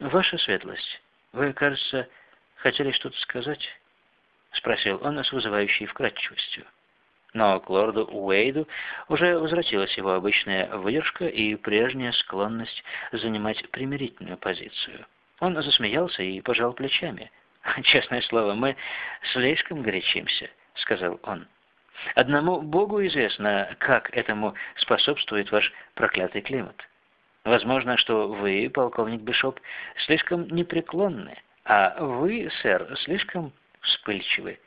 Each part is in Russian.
Ваша светлость, вы, кажется, хотели что-то сказать? Спросил он с вызывающей вкратчивостью. Но к лорду Уэйду уже возвратилась его обычная выдержка и прежняя склонность занимать примирительную позицию. Он засмеялся и пожал плечами. «Честное слово, мы слишком горячимся», — сказал он. «Одному Богу известно, как этому способствует ваш проклятый климат. Возможно, что вы, полковник Бишоп, слишком непреклонны, а вы, сэр, слишком вспыльчивы.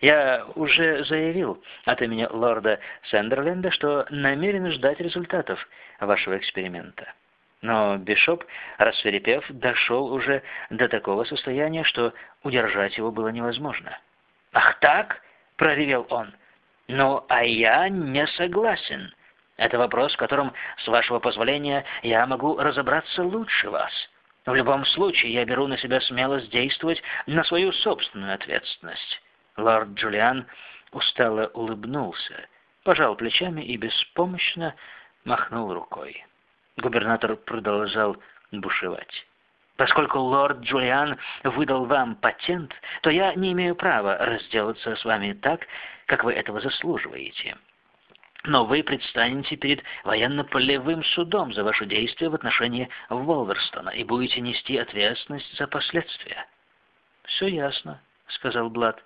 Я уже заявил от имени лорда Сендерленда, что намерен ждать результатов вашего эксперимента. Но Бишоп, рассверепев, дошел уже до такого состояния, что удержать его было невозможно. «Ах так?» — проревел он. «Ну, а я не согласен. Это вопрос, в котором, с вашего позволения, я могу разобраться лучше вас. В любом случае, я беру на себя смелость действовать на свою собственную ответственность». Лорд Джулиан устало улыбнулся, пожал плечами и беспомощно махнул рукой. Губернатор продолжал бушевать. Поскольку лорд Джулиан выдал вам патент, то я не имею права разделаться с вами так, как вы этого заслуживаете. Но вы предстанете перед военно-полевым судом за ваши действия в отношении Волверстона и будете нести ответственность за последствия. «Все ясно», — сказал Блад.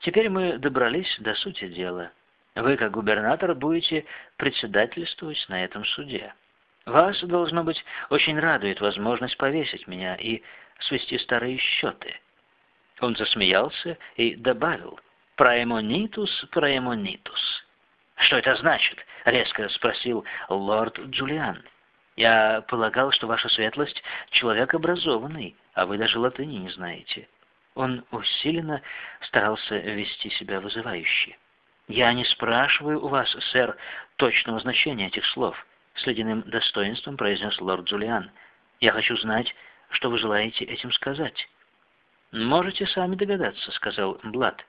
«Теперь мы добрались до сути дела. Вы, как губернатор, будете председательствовать на этом суде». Вас, должно быть, очень радует возможность повесить меня и свести старые счеты. Он засмеялся и добавил «Праемонитус, праемонитус». «Что это значит?» — резко спросил лорд Джулиан. «Я полагал, что ваша светлость — человек образованный, а вы даже латыни не знаете». Он усиленно старался вести себя вызывающе. «Я не спрашиваю у вас, сэр, точного значения этих слов». — с ледяным достоинством произнес лорд Джулиан. «Я хочу знать, что вы желаете этим сказать». «Можете сами догадаться», — сказал Блад.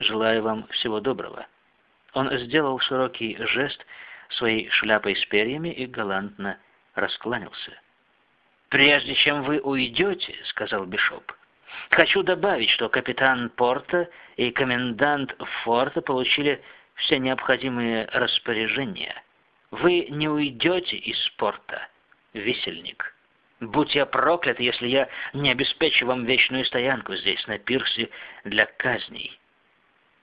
«Желаю вам всего доброго». Он сделал широкий жест своей шляпой с перьями и галантно раскланялся. «Прежде чем вы уйдете», — сказал Бишоп, — «хочу добавить, что капитан Порта и комендант форта получили все необходимые распоряжения». Вы не уйдете из спорта, висельник. Будь я проклят, если я не обеспечу вам вечную стоянку здесь, на пирсе, для казней.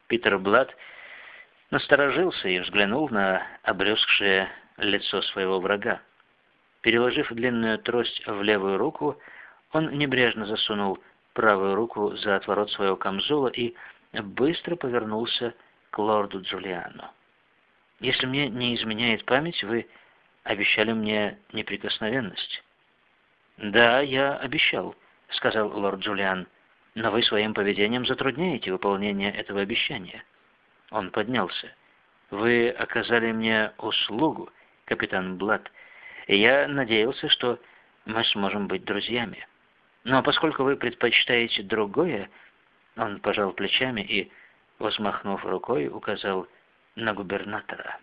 Питер Блад насторожился и взглянул на обрюзгшее лицо своего врага. Переложив длинную трость в левую руку, он небрежно засунул правую руку за отворот своего камзола и быстро повернулся к лорду Джулиану. Если мне не изменяет память, вы обещали мне неприкосновенность». «Да, я обещал», — сказал лорд Джулиан, «но вы своим поведением затрудняете выполнение этого обещания». Он поднялся. «Вы оказали мне услугу, капитан Блад, и я надеялся, что мы сможем быть друзьями. Но поскольку вы предпочитаете другое...» Он пожал плечами и, возмахнув рукой, указал на губернатора.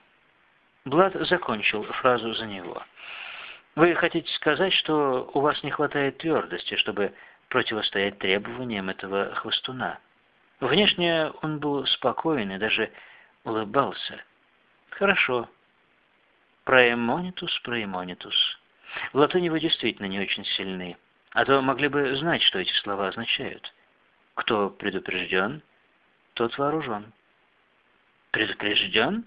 Блад закончил фразу за него. «Вы хотите сказать, что у вас не хватает твердости, чтобы противостоять требованиям этого хвостуна?» Внешне он был спокоен и даже улыбался. «Хорошо. Проэмонитус, проэмонитус. В латыни вы действительно не очень сильны, а то могли бы знать, что эти слова означают. Кто предупрежден, тот вооружен». «Предупрежден?»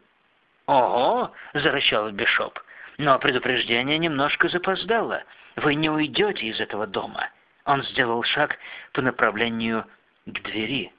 «Ого!» — зарычал Бишоп. «Но предупреждение немножко запоздало. Вы не уйдете из этого дома». Он сделал шаг по направлению к двери.